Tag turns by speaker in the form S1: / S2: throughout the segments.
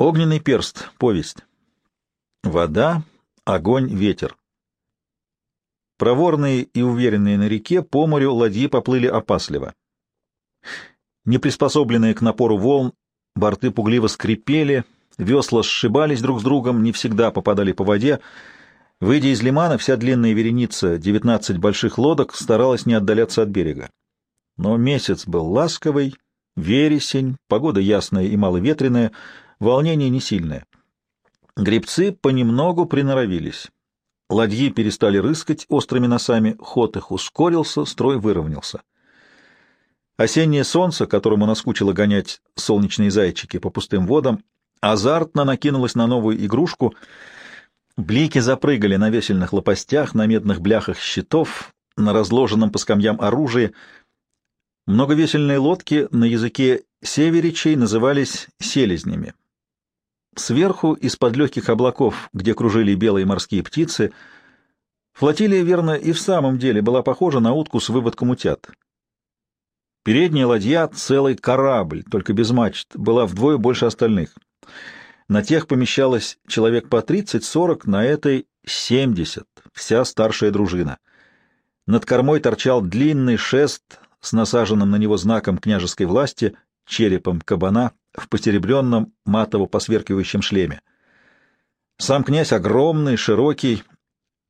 S1: Огненный перст. Повесть. Вода, огонь, ветер. Проворные и уверенные на реке, по морю ладьи поплыли опасливо. Неприспособленные к напору волн, борты пугливо скрипели, весла сшибались друг с другом, не всегда попадали по воде. Выйдя из лимана, вся длинная вереница, девятнадцать больших лодок, старалась не отдаляться от берега. Но месяц был ласковый, вересень, погода ясная и маловетренная, волнение не сильное. Гребцы понемногу приноровились. Ладьи перестали рыскать острыми носами, ход их ускорился, строй выровнялся. Осеннее солнце, которому наскучило гонять солнечные зайчики по пустым водам, азартно накинулось на новую игрушку. Блики запрыгали на весельных лопастях, на медных бляхах щитов, на разложенном по скамьям оружии. Многовесельные лодки на языке северичей назывались селезнями. Сверху, из-под легких облаков, где кружили белые морские птицы, флотилия, верно, и в самом деле была похожа на утку с выводком утят. Передняя ладья — целый корабль, только без мачт, была вдвое больше остальных. На тех помещалось человек по 30-40, на этой — 70, вся старшая дружина. Над кормой торчал длинный шест с насаженным на него знаком княжеской власти, черепом кабана, в посеребренном матово-посверкивающем шлеме. Сам князь огромный, широкий,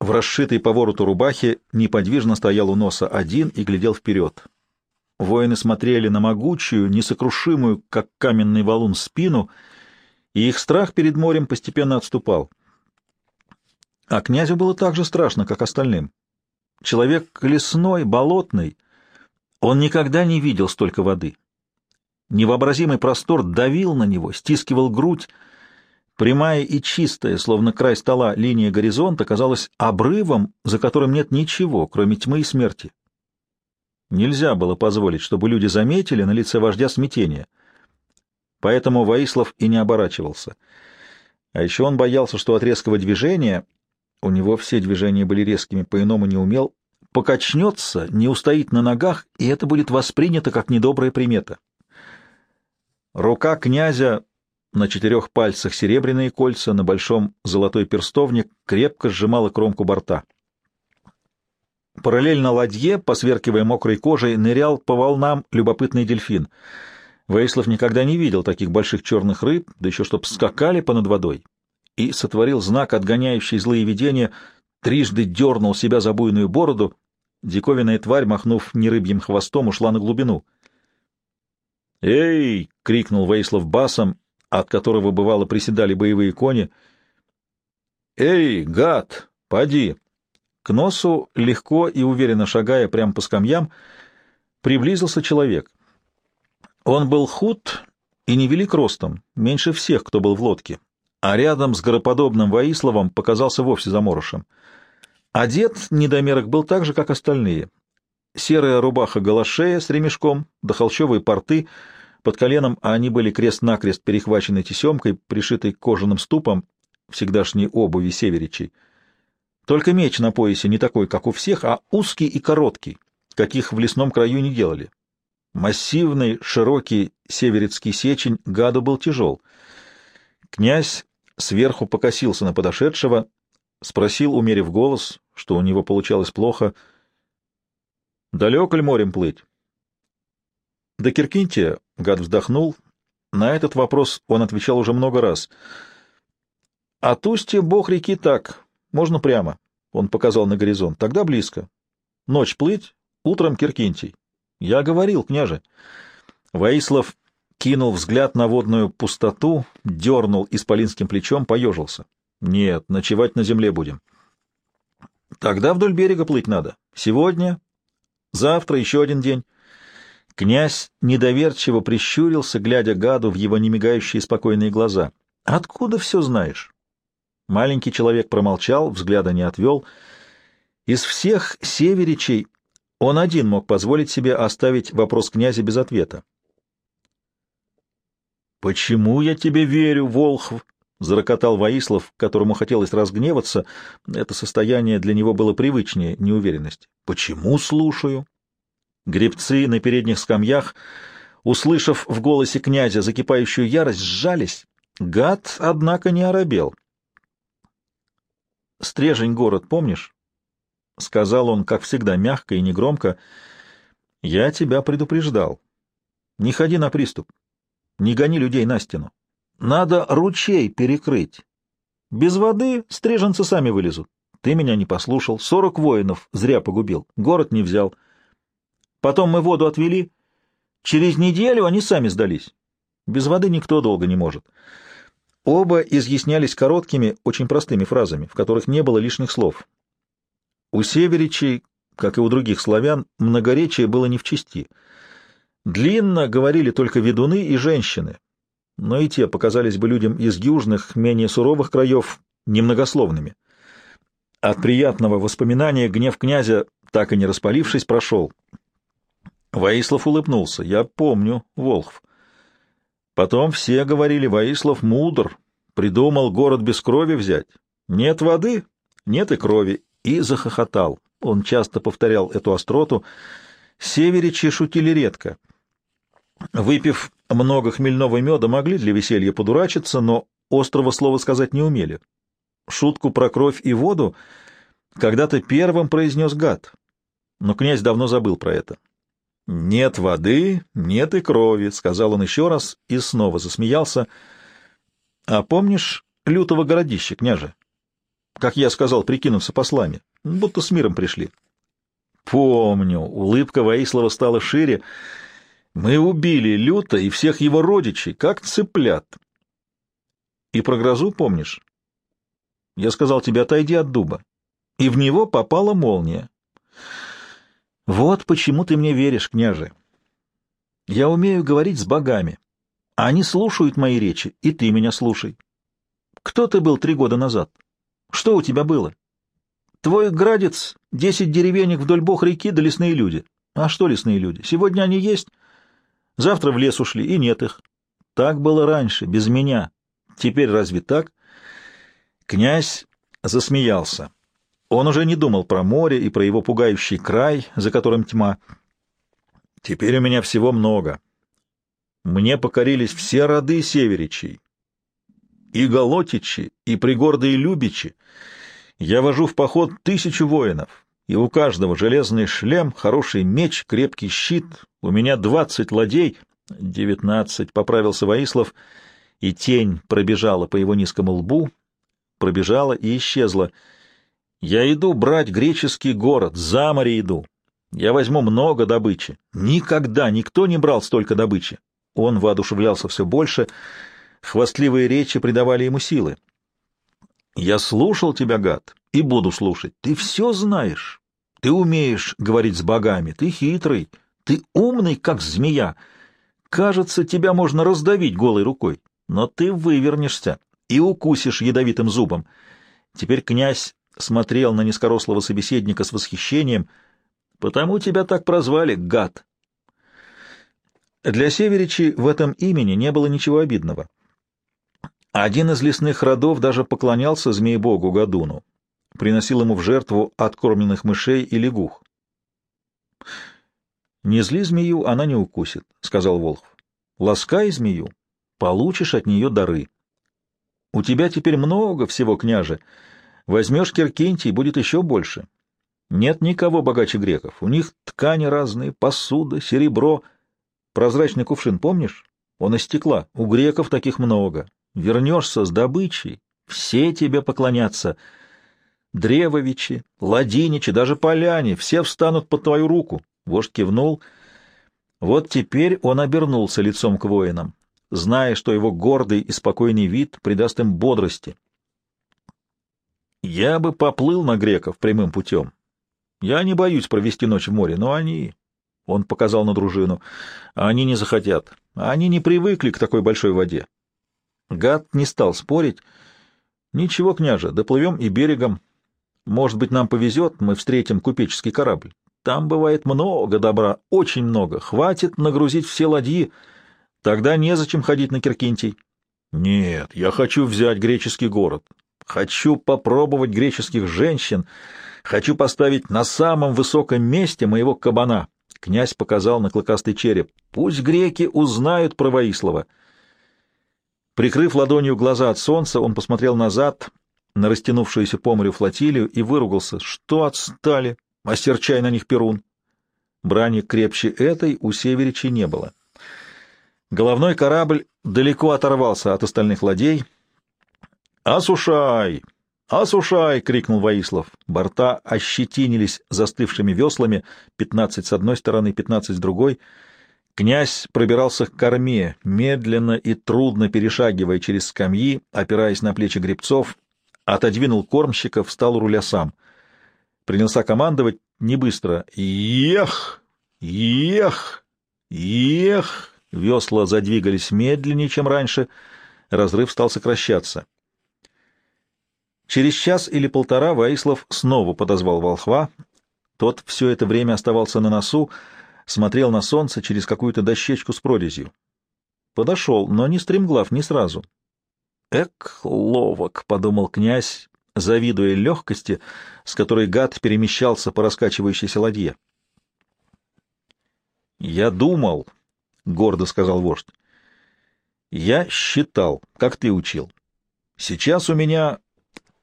S1: в расшитой по вороту рубахе, неподвижно стоял у носа один и глядел вперед. Воины смотрели на могучую, несокрушимую, как каменный валун, спину, и их страх перед морем постепенно отступал. А князю было так же страшно, как остальным. Человек лесной, болотный, он никогда не видел столько воды. Невообразимый простор давил на него, стискивал грудь. Прямая и чистая, словно край стола, линия горизонта казалась обрывом, за которым нет ничего, кроме тьмы и смерти. Нельзя было позволить, чтобы люди заметили на лице вождя смятение. Поэтому Ваислав и не оборачивался. А еще он боялся, что от резкого движения, у него все движения были резкими, по-иному не умел, покачнется, не устоит на ногах, и это будет воспринято как недобрая примета. Рука князя на четырех пальцах серебряные кольца, на большом золотой перстовник крепко сжимала кромку борта. Параллельно ладье, посверкивая мокрой кожей, нырял по волнам любопытный дельфин. Вейслов никогда не видел таких больших черных рыб, да еще чтоб скакали понад водой, и сотворил знак, отгоняющий злые видения, трижды дернул себя за буйную бороду, диковинная тварь, махнув нерыбьим хвостом, ушла на глубину — «Эй!» — крикнул Вейслов басом, от которого, бывало, приседали боевые кони. «Эй, гад, поди!» К носу, легко и уверенно шагая прямо по скамьям, приблизился человек. Он был худ и невелик ростом, меньше всех, кто был в лодке, а рядом с гороподобным Воисловом показался вовсе заморышем. Одет недомерок был так же, как остальные, серая рубаха галашея с ремешком, да холщовые порты, под коленом, а они были крест-накрест перехвачены тесемкой, пришитой кожаным ступам, всегдашней обуви северичей. Только меч на поясе не такой, как у всех, а узкий и короткий, каких в лесном краю не делали. Массивный, широкий северецкий сечень гаду был тяжел. Князь сверху покосился на подошедшего, спросил, умерив голос, что у него получалось плохо — Далеко ли морем плыть? До Киркинтия, гад вздохнул. На этот вопрос он отвечал уже много раз. От устья бог реки так, можно прямо. Он показал на горизонт. Тогда близко. Ночь плыть, утром Киркинтий. Я говорил, княже. Воислав кинул взгляд на водную пустоту, дернул исполинским плечом, поежился. Нет, ночевать на земле будем. Тогда вдоль берега плыть надо. Сегодня Завтра еще один день. Князь недоверчиво прищурился, глядя гаду в его немигающие спокойные глаза. «Откуда все знаешь?» Маленький человек промолчал, взгляда не отвел. Из всех северичей он один мог позволить себе оставить вопрос князя без ответа. «Почему я тебе верю, Волхв?» — зарокотал Воислов, которому хотелось разгневаться. Это состояние для него было привычнее неуверенности. «Почему слушаю?» Гребцы на передних скамьях, услышав в голосе князя закипающую ярость, сжались. Гад, однако, не оробел. «Стрежень город, помнишь?» — сказал он, как всегда, мягко и негромко. «Я тебя предупреждал. Не ходи на приступ. Не гони людей на стену. Надо ручей перекрыть. Без воды стреженцы сами вылезут. Ты меня не послушал. Сорок воинов зря погубил. Город не взял. Потом мы воду отвели. Через неделю они сами сдались. Без воды никто долго не может. Оба изъяснялись короткими, очень простыми фразами, в которых не было лишних слов. У северичей, как и у других славян, многоречие было не в чести. Длинно говорили только ведуны и женщины, но и те показались бы людям из южных, менее суровых краев немногословными. От приятного воспоминания гнев князя, так и не распалившись, прошел. Ваислав улыбнулся. «Я помню, Волхв. Потом все говорили, Ваислав мудр, придумал город без крови взять. Нет воды, нет и крови. И захохотал. Он часто повторял эту остроту. Северичи шутили редко. Выпив много хмельного меда, могли для веселья подурачиться, но острого слова сказать не умели. Шутку про кровь и воду когда-то первым произнес гад, но князь давно забыл про это. «Нет воды, нет и крови», — сказал он еще раз и снова засмеялся. «А помнишь лютого городища, княже? Как я сказал, прикинуться послами, будто с миром пришли». «Помню». Улыбка Воислова стала шире. «Мы убили люто и всех его родичей, как цыплят». «И про грозу помнишь?» «Я сказал тебе, отойди от дуба». И в него попала молния. Вот почему ты мне веришь, княже. Я умею говорить с богами. Они слушают мои речи, и ты меня слушай. Кто ты был три года назад? Что у тебя было? Твой градец, десять деревенек вдоль бог реки да лесные люди. А что лесные люди? Сегодня они есть, завтра в лес ушли, и нет их. Так было раньше, без меня. Теперь разве так? Князь засмеялся. Он уже не думал про море и про его пугающий край, за которым тьма. Теперь у меня всего много. Мне покорились все роды северичей. И голотичи, и пригорды, и любичи. Я вожу в поход тысячу воинов, и у каждого железный шлем, хороший меч, крепкий щит. У меня двадцать ладей, девятнадцать, — поправился Воислав, и тень пробежала по его низкому лбу, пробежала и исчезла — я иду брать греческий город, за море иду. Я возьму много добычи. Никогда никто не брал столько добычи. Он воодушевлялся все больше, хвастливые речи придавали ему силы. Я слушал тебя, гад, и буду слушать. Ты все знаешь. Ты умеешь говорить с богами, ты хитрый, ты умный, как змея. Кажется, тебя можно раздавить голой рукой, но ты вывернешься и укусишь ядовитым зубом. Теперь князь смотрел на низкорослого собеседника с восхищением. «Потому тебя так прозвали, гад!» Для Северичи в этом имени не было ничего обидного. Один из лесных родов даже поклонялся змеебогу Гадуну, приносил ему в жертву откормленных мышей и лягух. «Не зли змею, она не укусит», — сказал Волхв. «Ласкай змею, получишь от нее дары. У тебя теперь много всего, княже». Возьмешь Киркинтий, будет еще больше. Нет никого богаче греков. У них ткани разные, посуда, серебро. Прозрачный кувшин, помнишь? Он из стекла. У греков таких много. Вернешься с добычей, все тебе поклонятся. Древовичи, ладиничи, даже поляне, все встанут под твою руку. Вождь кивнул. Вот теперь он обернулся лицом к воинам, зная, что его гордый и спокойный вид придаст им бодрости. Я бы поплыл на греков прямым путем. Я не боюсь провести ночь в море, но они... Он показал на дружину. Они не захотят. Они не привыкли к такой большой воде. Гад не стал спорить. Ничего, княже, доплывем и берегом. Может быть, нам повезет, мы встретим купеческий корабль. Там бывает много добра, очень много. Хватит нагрузить все ладьи. Тогда незачем ходить на Киркинтий. Нет, я хочу взять греческий город. Хочу попробовать греческих женщин. Хочу поставить на самом высоком месте моего кабана. Князь показал на клыкастый череп. Пусть греки узнают про Воислова. Прикрыв ладонью глаза от солнца, он посмотрел назад на растянувшуюся по морю флотилию и выругался. Что отстали? Остерчай на них перун. Брани крепче этой у Северичей не было. Головной корабль далеко оторвался от остальных ладей. «Осушай! Осушай!» — крикнул Воислав. Борта ощетинились застывшими веслами, пятнадцать с одной стороны, пятнадцать с другой. Князь пробирался к корме, медленно и трудно перешагивая через скамьи, опираясь на плечи гребцов, отодвинул кормщика, встал у руля сам. Принялся командовать не быстро. «Ех! Ех! Ех!» Весла задвигались медленнее, чем раньше. Разрыв стал сокращаться. Через час или полтора Ваислав снова подозвал волхва. Тот все это время оставался на носу, смотрел на солнце через какую-то дощечку с прорезью. Подошел, но не стремглав, не сразу. «Эк, ловок!» — подумал князь, завидуя легкости, с которой гад перемещался по раскачивающейся ладье. «Я думал», — гордо сказал вождь, — «я считал, как ты учил. Сейчас у меня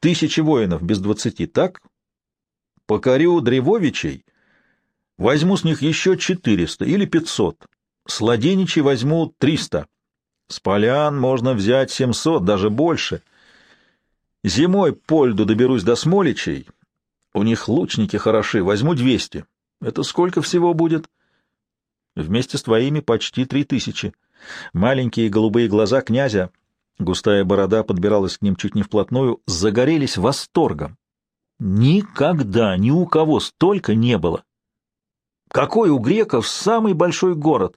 S1: тысячи воинов без двадцати, так? Покорю Древовичей, возьму с них еще четыреста или пятьсот, с Ладеничей возьму триста». С полян можно взять семьсот, даже больше. Зимой по льду доберусь до Смоличей. У них лучники хороши, возьму двести. Это сколько всего будет? Вместе с твоими почти три тысячи. Маленькие голубые глаза князя, густая борода подбиралась к ним чуть не вплотную, загорелись восторгом. Никогда ни у кого столько не было. Какой у греков самый большой город?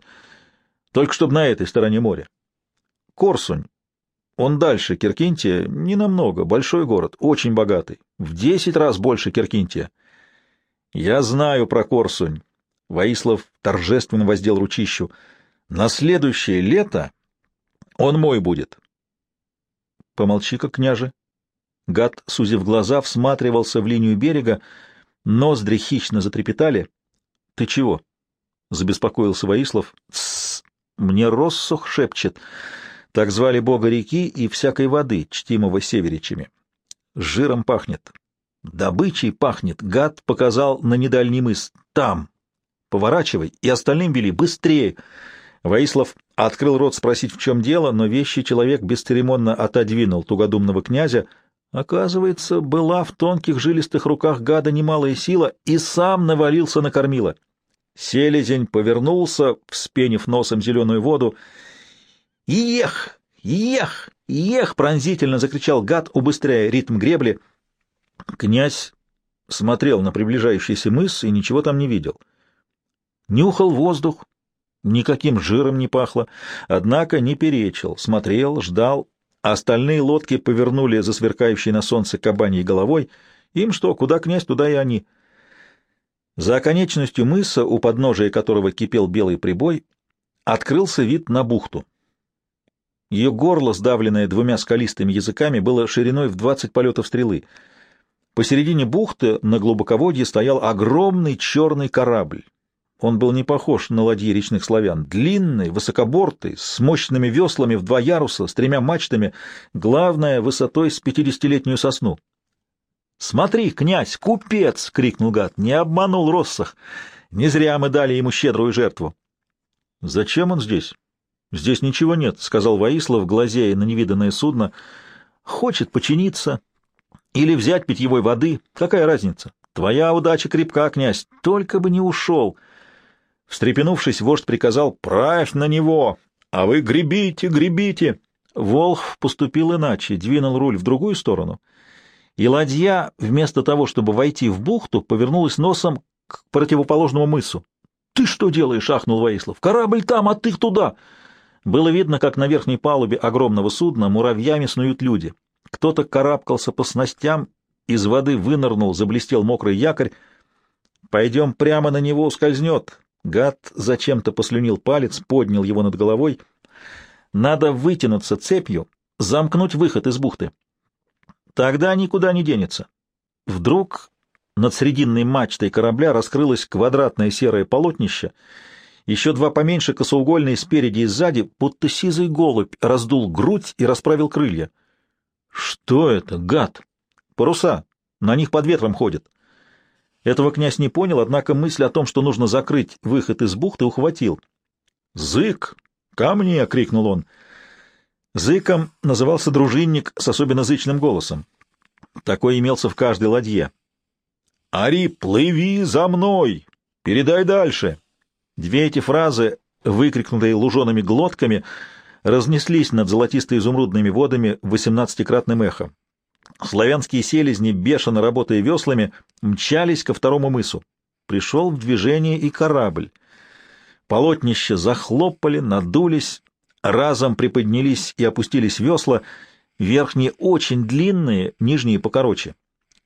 S1: Только чтобы на этой стороне моря. Корсунь. Он дальше Киркинтия, не намного, большой город, очень богатый, в десять раз больше Киркинтия. Я знаю про Корсунь. Воислав торжественно воздел ручищу. На следующее лето он мой будет. Помолчи-ка, княже. Гад, сузив глаза, всматривался в линию берега, ноздри хищно затрепетали. — Ты чего? — забеспокоился Воислав.! Мне Россух шепчет. Так звали бога реки и всякой воды, чтимого северичами. Жиром пахнет. Добычей пахнет. Гад показал на недальний мыс. Там. Поворачивай. И остальным вели. Быстрее. Воислав открыл рот спросить, в чем дело, но вещий человек бесцеремонно отодвинул тугодумного князя. Оказывается, была в тонких жилистых руках гада немалая сила и сам навалился на кормила. Селезень повернулся, вспенив носом зеленую воду, «Ех! Ех! Ех!» — пронзительно закричал гад, убыстряя ритм гребли. Князь смотрел на приближающийся мыс и ничего там не видел. Нюхал воздух, никаким жиром не пахло, однако не перечил, смотрел, ждал. Остальные лодки повернули за сверкающей на солнце кабаньей головой. Им что, куда князь, туда и они. За оконечностью мыса, у подножия которого кипел белый прибой, открылся вид на бухту. Ее горло, сдавленное двумя скалистыми языками, было шириной в двадцать полетов стрелы. Посередине бухты на глубоководье стоял огромный черный корабль. Он был не похож на ладьи речных славян. Длинный, высокобортый, с мощными веслами в два яруса, с тремя мачтами, главное, высотой с пятидесятилетнюю сосну. «Смотри, князь, купец!» — крикнул гад. «Не обманул Россах! Не зря мы дали ему щедрую жертву!» «Зачем он здесь?» «Здесь ничего нет», — сказал Воислав, глазея на невиданное судно. «Хочет починиться или взять питьевой воды. Какая разница? Твоя удача крепка, князь, только бы не ушел». Встрепенувшись, вождь приказал «Правь на него! А вы гребите, гребите!» Волх поступил иначе, двинул руль в другую сторону, и ладья, вместо того, чтобы войти в бухту, повернулась носом к противоположному мысу. «Ты что делаешь?» — ахнул Воислав. «Корабль там, а ты туда!» Было видно, как на верхней палубе огромного судна муравьями снуют люди. Кто-то карабкался по снастям, из воды вынырнул, заблестел мокрый якорь. «Пойдем прямо на него, ускользнет!» Гад зачем-то послюнил палец, поднял его над головой. «Надо вытянуться цепью, замкнуть выход из бухты. Тогда никуда не денется». Вдруг над срединной мачтой корабля раскрылось квадратное серое полотнище — Еще два поменьше, косоугольные спереди и сзади, будто сизый голубь, раздул грудь и расправил крылья. Что это, гад? Паруса. На них под ветром ходят. Этого князь не понял, однако мысль о том, что нужно закрыть выход из бухты, ухватил. «Зык! Ко мне!» — крикнул он. Зыком назывался дружинник с особенно зычным голосом. Такой имелся в каждой ладье. «Ари, плыви за мной! Передай дальше!» Две эти фразы, выкрикнутые лужеными глотками, разнеслись над золотисто-изумрудными водами восемнадцатикратным эхом. Славянские селезни, бешено работая веслами, мчались ко второму мысу. Пришел в движение и корабль. Полотнища захлопали, надулись, разом приподнялись и опустились весла, верхние очень длинные, нижние покороче.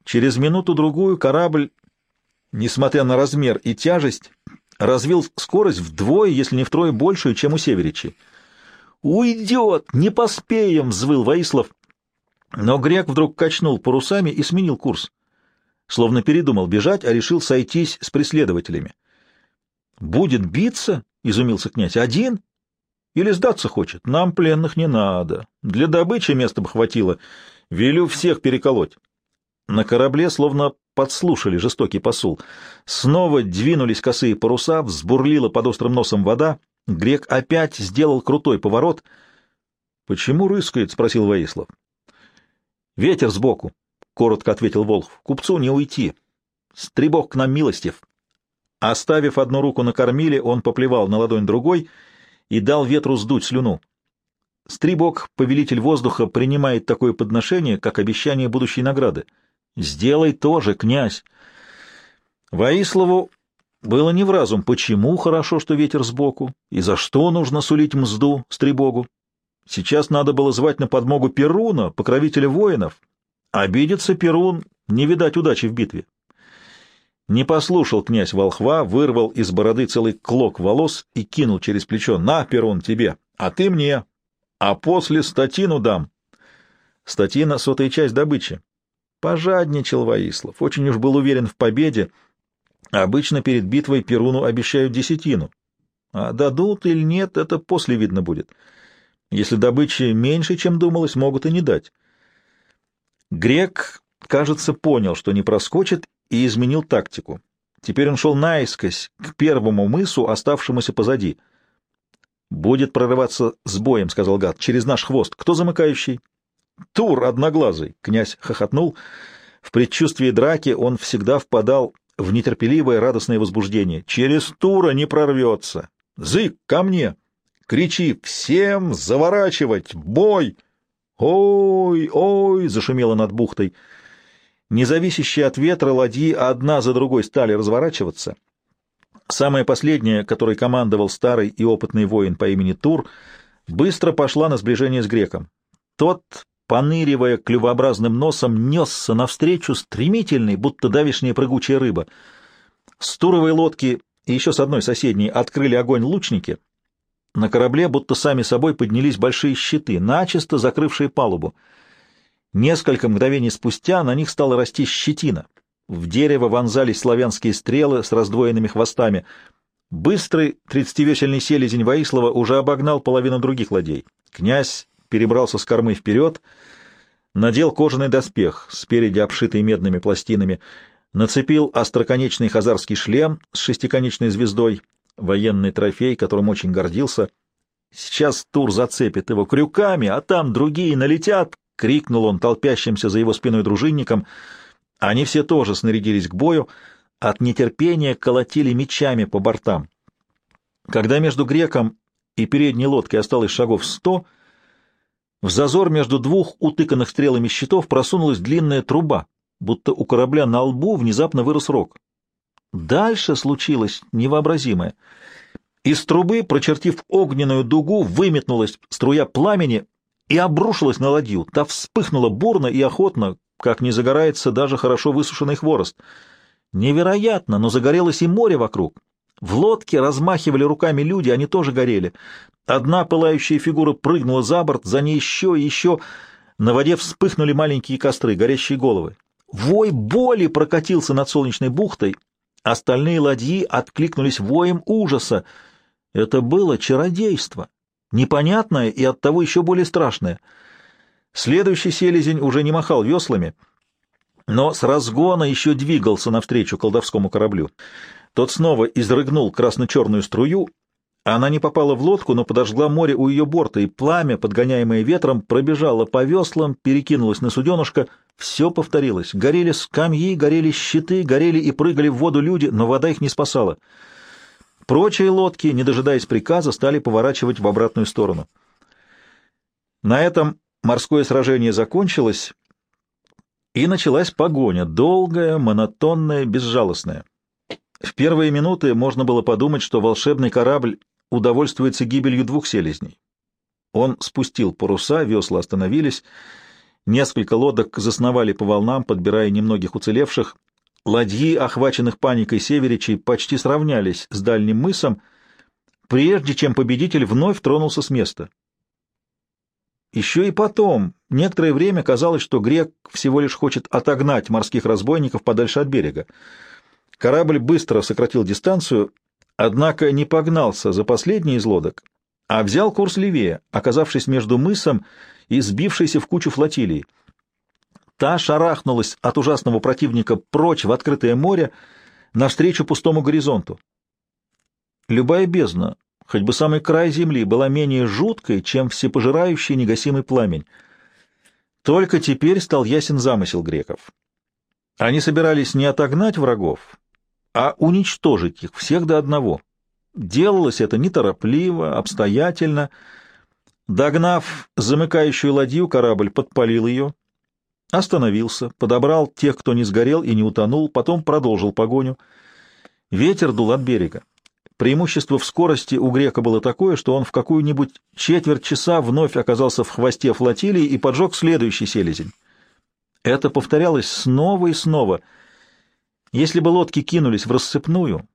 S1: Через минуту-другую корабль, несмотря на размер и тяжесть, развил скорость вдвое, если не втрое большую, чем у Северичей. «Уйдет! Не поспеем!» — взвыл Воислав. Но грек вдруг качнул парусами и сменил курс. Словно передумал бежать, а решил сойтись с преследователями. «Будет биться?» — изумился князь. «Один? Или сдаться хочет? Нам пленных не надо. Для добычи места бы хватило. Велю всех переколоть». На корабле словно подслушали жестокий посул. Снова двинулись косые паруса, взбурлила под острым носом вода. Грек опять сделал крутой поворот. — Почему рыскает? — спросил Воислав. — Ветер сбоку, — коротко ответил Волхв. — Купцу не уйти. Стребок к нам милостив. Оставив одну руку на кормиле, он поплевал на ладонь другой и дал ветру сдуть слюну. Стрибок, повелитель воздуха, принимает такое подношение, как обещание будущей награды. Сделай тоже, князь. Воислову было не в разум, почему хорошо, что ветер сбоку, и за что нужно сулить мзду Стрибогу. Сейчас надо было звать на подмогу Перуна, покровителя воинов. Обидится Перун, не видать удачи в битве. Не послушал князь волхва, вырвал из бороды целый клок волос и кинул через плечо. «На, Перун, тебе, а ты мне, а после статину дам». Статина — сотая часть добычи. Пожадничал Воислав, очень уж был уверен в победе. Обычно перед битвой Перуну обещают десятину. А дадут или нет, это после видно будет. Если добычи меньше, чем думалось, могут и не дать. Грек, кажется, понял, что не проскочит, и изменил тактику. Теперь он шел наискось к первому мысу, оставшемуся позади. «Будет прорываться с боем», — сказал гад, — «через наш хвост. Кто замыкающий?» Тур одноглазый, князь хохотнул. В предчувствии драки он всегда впадал в нетерпеливое радостное возбуждение. Через Тура не прорвется. Зык, ко мне! Кричи «Всем заворачивать! Бой!» «Ой, ой!» — зашумело над бухтой. Независящие от ветра ладьи одна за другой стали разворачиваться. Самая последняя, которой командовал старый и опытный воин по имени Тур, быстро пошла на сближение с греком. Тот поныривая клювообразным носом, несся навстречу стремительный, будто давишняя прыгучая рыба. С туровой лодки и еще с одной соседней открыли огонь лучники. На корабле будто сами собой поднялись большие щиты, начисто закрывшие палубу. Несколько мгновений спустя на них стала расти щетина. В дерево вонзались славянские стрелы с раздвоенными хвостами. Быстрый тридцативесельный селезень Воислова уже обогнал половину других ладей. Князь перебрался с кормы вперед, надел кожаный доспех, спереди обшитый медными пластинами, нацепил остроконечный хазарский шлем с шестиконечной звездой, военный трофей, которым очень гордился. «Сейчас Тур зацепит его крюками, а там другие налетят!» — крикнул он толпящимся за его спиной дружинникам. Они все тоже снарядились к бою, от нетерпения колотили мечами по бортам. Когда между греком и передней лодкой осталось шагов сто — в зазор между двух утыканных стрелами щитов просунулась длинная труба, будто у корабля на лбу внезапно вырос рог. Дальше случилось невообразимое. Из трубы, прочертив огненную дугу, выметнулась струя пламени и обрушилась на ладью. Та вспыхнула бурно и охотно, как не загорается даже хорошо высушенный хворост. Невероятно, но загорелось и море вокруг. В лодке размахивали руками люди, они тоже горели. Одна пылающая фигура прыгнула за борт, за ней еще и еще. На воде вспыхнули маленькие костры, горящие головы. Вой боли прокатился над солнечной бухтой. Остальные ладьи откликнулись воем ужаса. Это было чародейство, непонятное и оттого еще более страшное. Следующий селезень уже не махал веслами, но с разгона еще двигался навстречу колдовскому кораблю. Тот снова изрыгнул красно-черную струю, она не попала в лодку, но подожгла море у ее борта, и пламя, подгоняемое ветром, пробежало по веслам, перекинулось на суденышко. Все повторилось. Горели скамьи, горели щиты, горели и прыгали в воду люди, но вода их не спасала. Прочие лодки, не дожидаясь приказа, стали поворачивать в обратную сторону. На этом морское сражение закончилось, и началась погоня, долгая, монотонная, безжалостная. В первые минуты можно было подумать, что волшебный корабль удовольствуется гибелью двух селезней. Он спустил паруса, весла остановились, несколько лодок засновали по волнам, подбирая немногих уцелевших. Ладьи, охваченных паникой северичей, почти сравнялись с дальним мысом, прежде чем победитель вновь тронулся с места. Еще и потом, некоторое время казалось, что грек всего лишь хочет отогнать морских разбойников подальше от берега. Корабль быстро сократил дистанцию, однако не погнался за последней из лодок, а взял курс левее, оказавшись между мысом и сбившейся в кучу флотилией. Та шарахнулась от ужасного противника прочь в открытое море, навстречу пустому горизонту. Любая бездна, хоть бы самый край земли, была менее жуткой, чем всепожирающий негасимый пламень. Только теперь стал ясен замысел греков. Они собирались не отогнать врагов, а уничтожить их всех до одного. Делалось это неторопливо, обстоятельно. Догнав замыкающую ладью, корабль подпалил ее, остановился, подобрал тех, кто не сгорел и не утонул, потом продолжил погоню. Ветер дул от берега. Преимущество в скорости у грека было такое, что он в какую-нибудь четверть часа вновь оказался в хвосте флотилии и поджег следующий селезень. Это повторялось снова и снова — если бы лодки кинулись в рассыпную,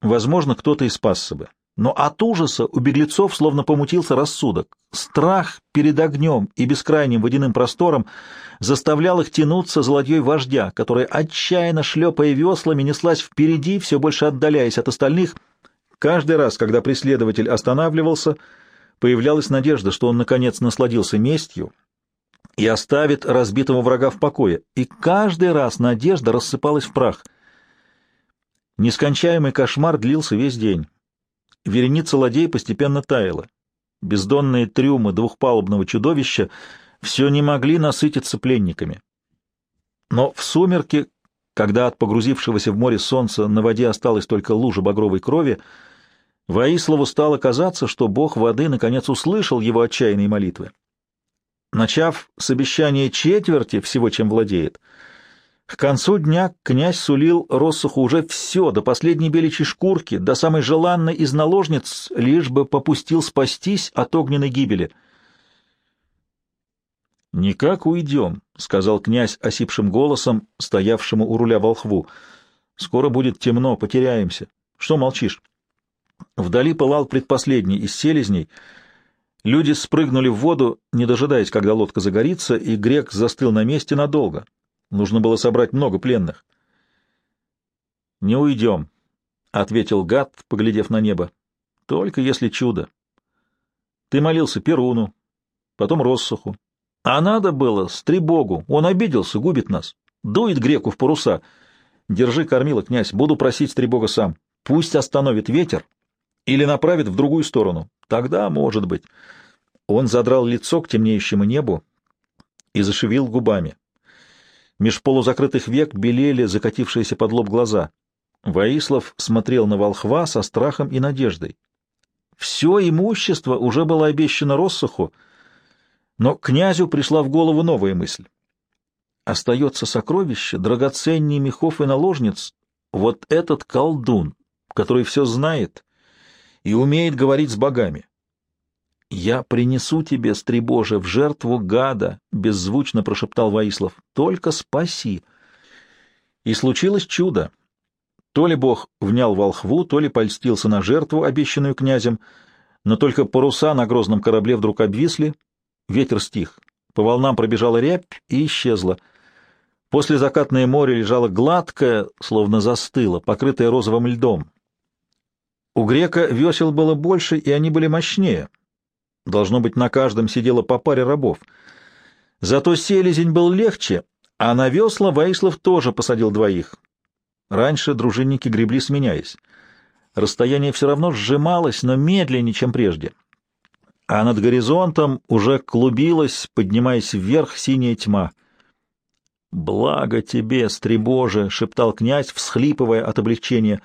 S1: возможно, кто-то и спасся бы. Но от ужаса у беглецов словно помутился рассудок. Страх перед огнем и бескрайним водяным простором заставлял их тянуться за ладьей вождя, которая, отчаянно шлепая веслами, неслась впереди, все больше отдаляясь от остальных. Каждый раз, когда преследователь останавливался, появлялась надежда, что он, наконец, насладился местью и оставит разбитого врага в покое, и каждый раз надежда рассыпалась в прах. Нескончаемый кошмар длился весь день. Вереница ладей постепенно таяла. Бездонные трюмы двухпалубного чудовища все не могли насытиться пленниками. Но в сумерки, когда от погрузившегося в море солнца на воде осталась только лужа багровой крови, Воислову стало казаться, что бог воды наконец услышал его отчаянные молитвы. Начав с обещания четверти всего, чем владеет, к концу дня князь сулил Россуху уже все, до последней беличьей шкурки, до самой желанной из наложниц, лишь бы попустил спастись от огненной гибели. «Никак уйдем», — сказал князь осипшим голосом, стоявшему у руля волхву. «Скоро будет темно, потеряемся. Что молчишь?» Вдали пылал предпоследний из селезней — Люди спрыгнули в воду, не дожидаясь, когда лодка загорится, и грек застыл на месте надолго. Нужно было собрать много пленных. — Не уйдем, — ответил гад, поглядев на небо. — Только если чудо. Ты молился Перуну, потом Россуху. А надо было Стребогу. Он обиделся, губит нас. Дует греку в паруса. Держи, кормила, князь, буду просить Стребога сам. Пусть остановит ветер или направит в другую сторону. Тогда, может быть. Он задрал лицо к темнеющему небу и зашевел губами. Меж полузакрытых век белели закатившиеся под лоб глаза. Воислав смотрел на волхва со страхом и надеждой. Все имущество уже было обещано Россуху, но князю пришла в голову новая мысль. Остается сокровище, драгоценнее мехов и наложниц, вот этот колдун, который все знает и умеет говорить с богами. «Я принесу тебе, стребоже, в жертву гада», — беззвучно прошептал Ваислав. «Только спаси». И случилось чудо. То ли бог внял волхву, то ли польстился на жертву, обещанную князем, но только паруса на грозном корабле вдруг обвисли, ветер стих, по волнам пробежала рябь и исчезла. После закатное море лежало гладкое, словно застыло, покрытое розовым льдом. У грека весел было больше, и они были мощнее. Должно быть, на каждом сидело по паре рабов. Зато селезень был легче, а на весла Ваислав тоже посадил двоих. Раньше дружинники гребли, сменяясь. Расстояние все равно сжималось, но медленнее, чем прежде. А над горизонтом уже клубилась, поднимаясь вверх, синяя тьма. «Благо тебе, стребоже!» — шептал князь, всхлипывая от облегчения.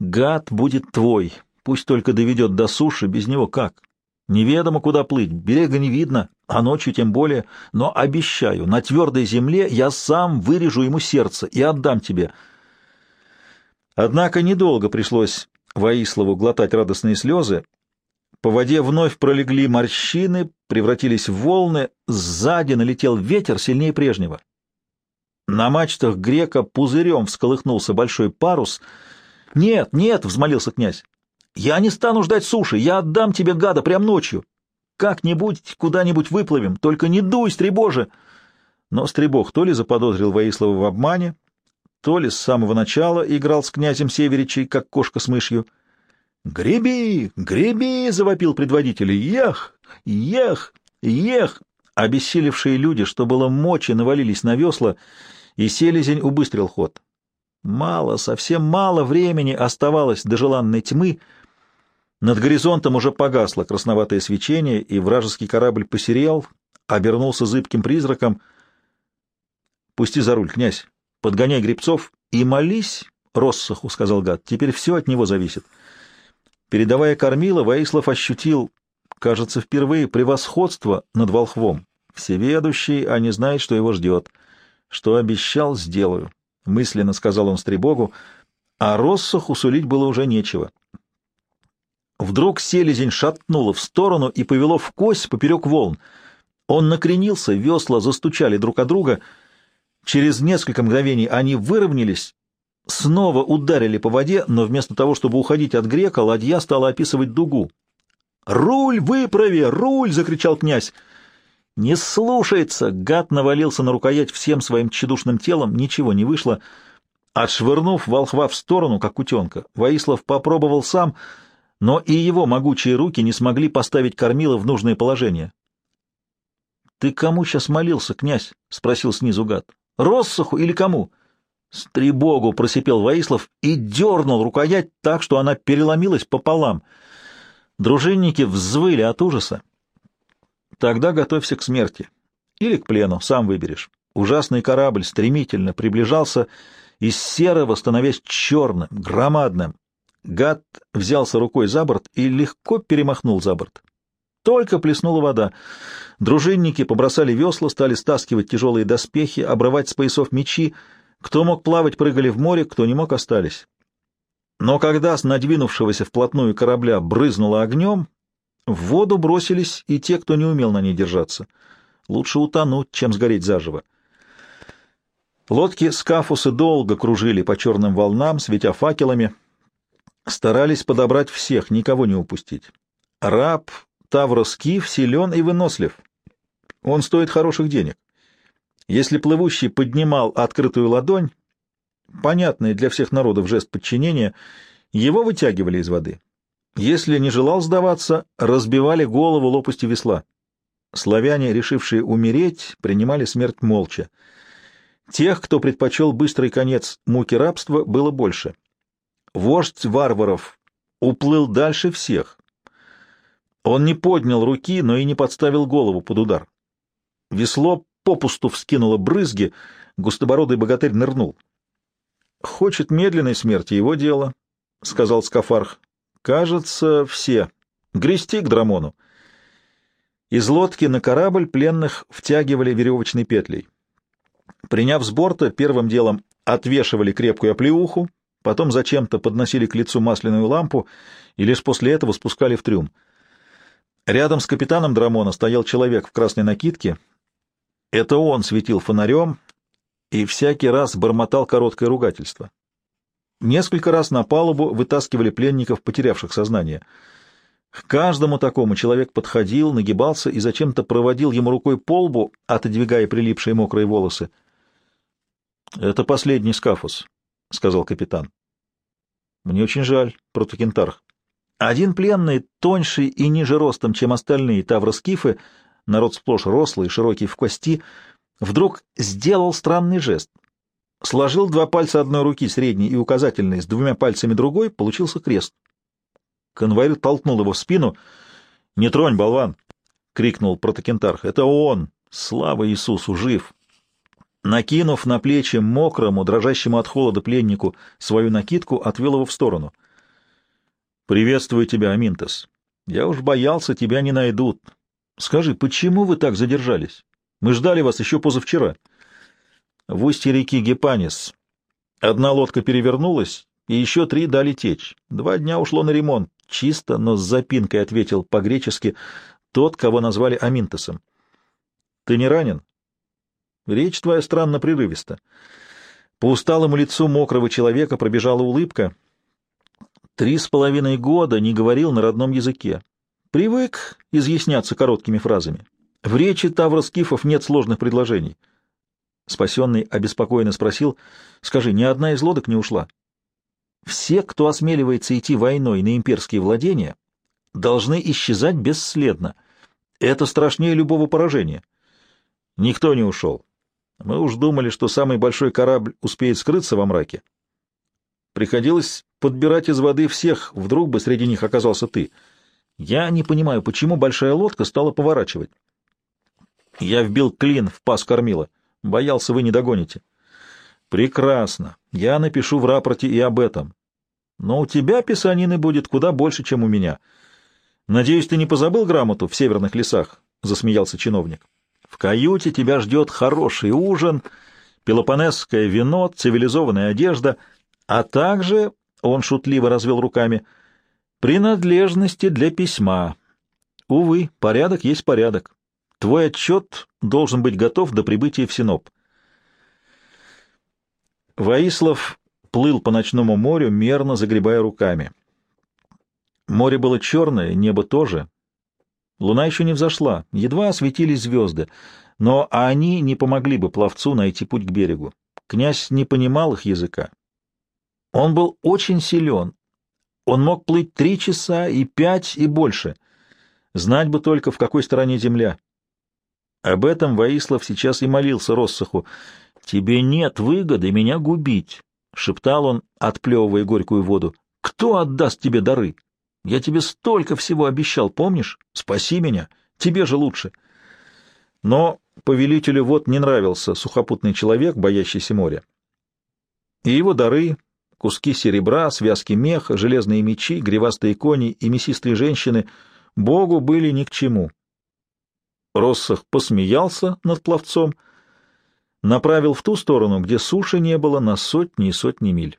S1: «Гад будет твой, пусть только доведет до суши, без него как? Неведомо, куда плыть, берега не видно, а ночью тем более, но обещаю, на твердой земле я сам вырежу ему сердце и отдам тебе». Однако недолго пришлось Воислову глотать радостные слезы. По воде вновь пролегли морщины, превратились в волны, сзади налетел ветер сильнее прежнего. На мачтах грека пузырем всколыхнулся большой парус. «Нет, нет!» — взмолился князь. «Я не стану ждать суши, я отдам тебе, гада, прямо ночью. Как-нибудь куда-нибудь выплывем, только не дуй, стребоже!» Но стребог то ли заподозрил Воислава в обмане, то ли с самого начала играл с князем Северичей, как кошка с мышью. «Греби! Греби!» — завопил предводитель. «Ех! Ех! Ех!» Обессилевшие люди, что было мочи, навалились на весла — и селезень убыстрил ход. Мало, совсем мало времени оставалось до желанной тьмы. Над горизонтом уже погасло красноватое свечение, и вражеский корабль посерел, обернулся зыбким призраком. «Пусти за руль, князь, подгоняй грибцов и молись Россоху», — сказал гад, — «теперь все от него зависит». Передавая кормила, Воислав ощутил, кажется, впервые превосходство над волхвом. Всеведущий, а не знает, что его ждет. Что обещал, сделаю, — мысленно сказал он Стребогу, а Россоху сулить было уже нечего. Вдруг селезень шатнуло в сторону и повело в кость поперек волн. Он накренился, весла застучали друг от друга. Через несколько мгновений они выровнялись, снова ударили по воде, но вместо того, чтобы уходить от грека, ладья стала описывать дугу. «Руль выправи! Руль!» — закричал князь. «Не слушается!» — гад навалился на рукоять всем своим тщедушным телом, ничего не вышло. Отшвырнув волхва в сторону, как утенка, Воислав попробовал сам, но и его могучие руки не смогли поставить кормила в нужное положение. «Ты кому сейчас молился, князь?» — спросил снизу гад. «Россоху или кому?» «Стребогу!» — просипел Воислав и дернул рукоять так, что она переломилась пополам. Дружинники взвыли от ужаса. Тогда готовься к смерти. Или к плену, сам выберешь. Ужасный корабль стремительно приближался, из серого становясь черным, громадным. Гад взялся рукой за борт и легко перемахнул за борт. Только плеснула вода. Дружинники побросали весла, стали стаскивать тяжелые доспехи, обрывать с поясов мечи. Кто мог плавать, прыгали в море, кто не мог, остались. Но когда с надвинувшегося вплотную корабля брызнуло огнем, в воду бросились и те, кто не умел на ней держаться. Лучше утонуть, чем сгореть заживо. Лодки Скафусы долго кружили по черным волнам, светя факелами. Старались подобрать всех, никого не упустить. Раб Таврос Киф силен и вынослив. Он стоит хороших денег. Если плывущий поднимал открытую ладонь, понятный для всех народов жест подчинения, его вытягивали из воды. Если не желал сдаваться, разбивали голову лопастью весла. Славяне, решившие умереть, принимали смерть молча. Тех, кто предпочел быстрый конец муки рабства, было больше. Вождь варваров уплыл дальше всех. Он не поднял руки, но и не подставил голову под удар. Весло попусту вскинуло брызги, густобородый богатырь нырнул. «Хочет медленной смерти, его дело», — сказал Скафарх. Кажется, все. Грести к Драмону. Из лодки на корабль пленных втягивали веревочной петлей. Приняв с борта, первым делом отвешивали крепкую оплеуху, потом зачем-то подносили к лицу масляную лампу и лишь после этого спускали в трюм. Рядом с капитаном Драмона стоял человек в красной накидке. Это он светил фонарем и всякий раз бормотал короткое ругательство. Несколько раз на палубу вытаскивали пленников, потерявших сознание. К каждому такому человек подходил, нагибался и зачем-то проводил ему рукой по лбу, отодвигая прилипшие мокрые волосы. — Это последний скафус, — сказал капитан. — Мне очень жаль, протокентарх. Один пленный, тоньше и ниже ростом, чем остальные тавроскифы, народ сплошь рослый, широкий в кости, вдруг сделал странный жест. Сложил два пальца одной руки, средней и указательной, с двумя пальцами другой, получился крест. Конвоир толкнул его в спину. — Не тронь, болван! — крикнул протокентарх. — Это он! Слава Иисусу! Жив! Накинув на плечи мокрому, дрожащему от холода пленнику свою накидку, отвел его в сторону. «Приветствую тебя, Аминтес. Я уж боялся, тебя не найдут. Скажи, почему вы так задержались? Мы ждали вас еще позавчера». В устье реки Гепанис одна лодка перевернулась, и еще три дали течь. Два дня ушло на ремонт. Чисто, но с запинкой ответил по-гречески тот, кого назвали Аминтесом. «Ты не ранен?» Речь твоя странно прерывиста. По усталому лицу мокрого человека пробежала улыбка. Три с половиной года не говорил на родном языке. Привык изъясняться короткими фразами. В речи тавроскифов нет сложных предложений. Спасенный обеспокоенно спросил, «Скажи, ни одна из лодок не ушла?» Все, кто осмеливается идти войной на имперские владения, должны исчезать бесследно. Это страшнее любого поражения. Никто не ушел. Мы уж думали, что самый большой корабль успеет скрыться во мраке. Приходилось подбирать из воды всех, вдруг бы среди них оказался ты. Я не понимаю, почему большая лодка стала поворачивать. Я вбил клин в паз кормила. Боялся, вы не догоните. Прекрасно. Я напишу в рапорте и об этом. Но у тебя писанины будет куда больше, чем у меня. Надеюсь, ты не позабыл грамоту в северных лесах? — засмеялся чиновник. В каюте тебя ждет хороший ужин, пелопонесское вино, цивилизованная одежда, а также, — он шутливо развел руками, — принадлежности для письма. Увы, порядок есть порядок. Твой отчет должен быть готов до прибытия в Синоп. Ваислав плыл по ночному морю, мерно загребая руками. Море было черное, небо тоже, Луна еще не взошла, едва осветились звезды, но они не помогли бы пловцу найти путь к берегу. Князь не понимал их языка. Он был очень силен. Он мог плыть три часа и пять и больше. Знать бы только, в какой стороне земля. Об этом Воислав сейчас и молился Россоху. «Тебе нет выгоды меня губить», — шептал он, отплевывая горькую воду. «Кто отдаст тебе дары?» Я тебе столько всего обещал, помнишь? Спаси меня, тебе же лучше. Но повелителю вот не нравился сухопутный человек, боящийся моря. И его дары, куски серебра, связки меха, железные мечи, гривастые кони и мясистые женщины Богу были ни к чему. Россах посмеялся над пловцом, направил в ту сторону, где суши не было на сотни и сотни миль.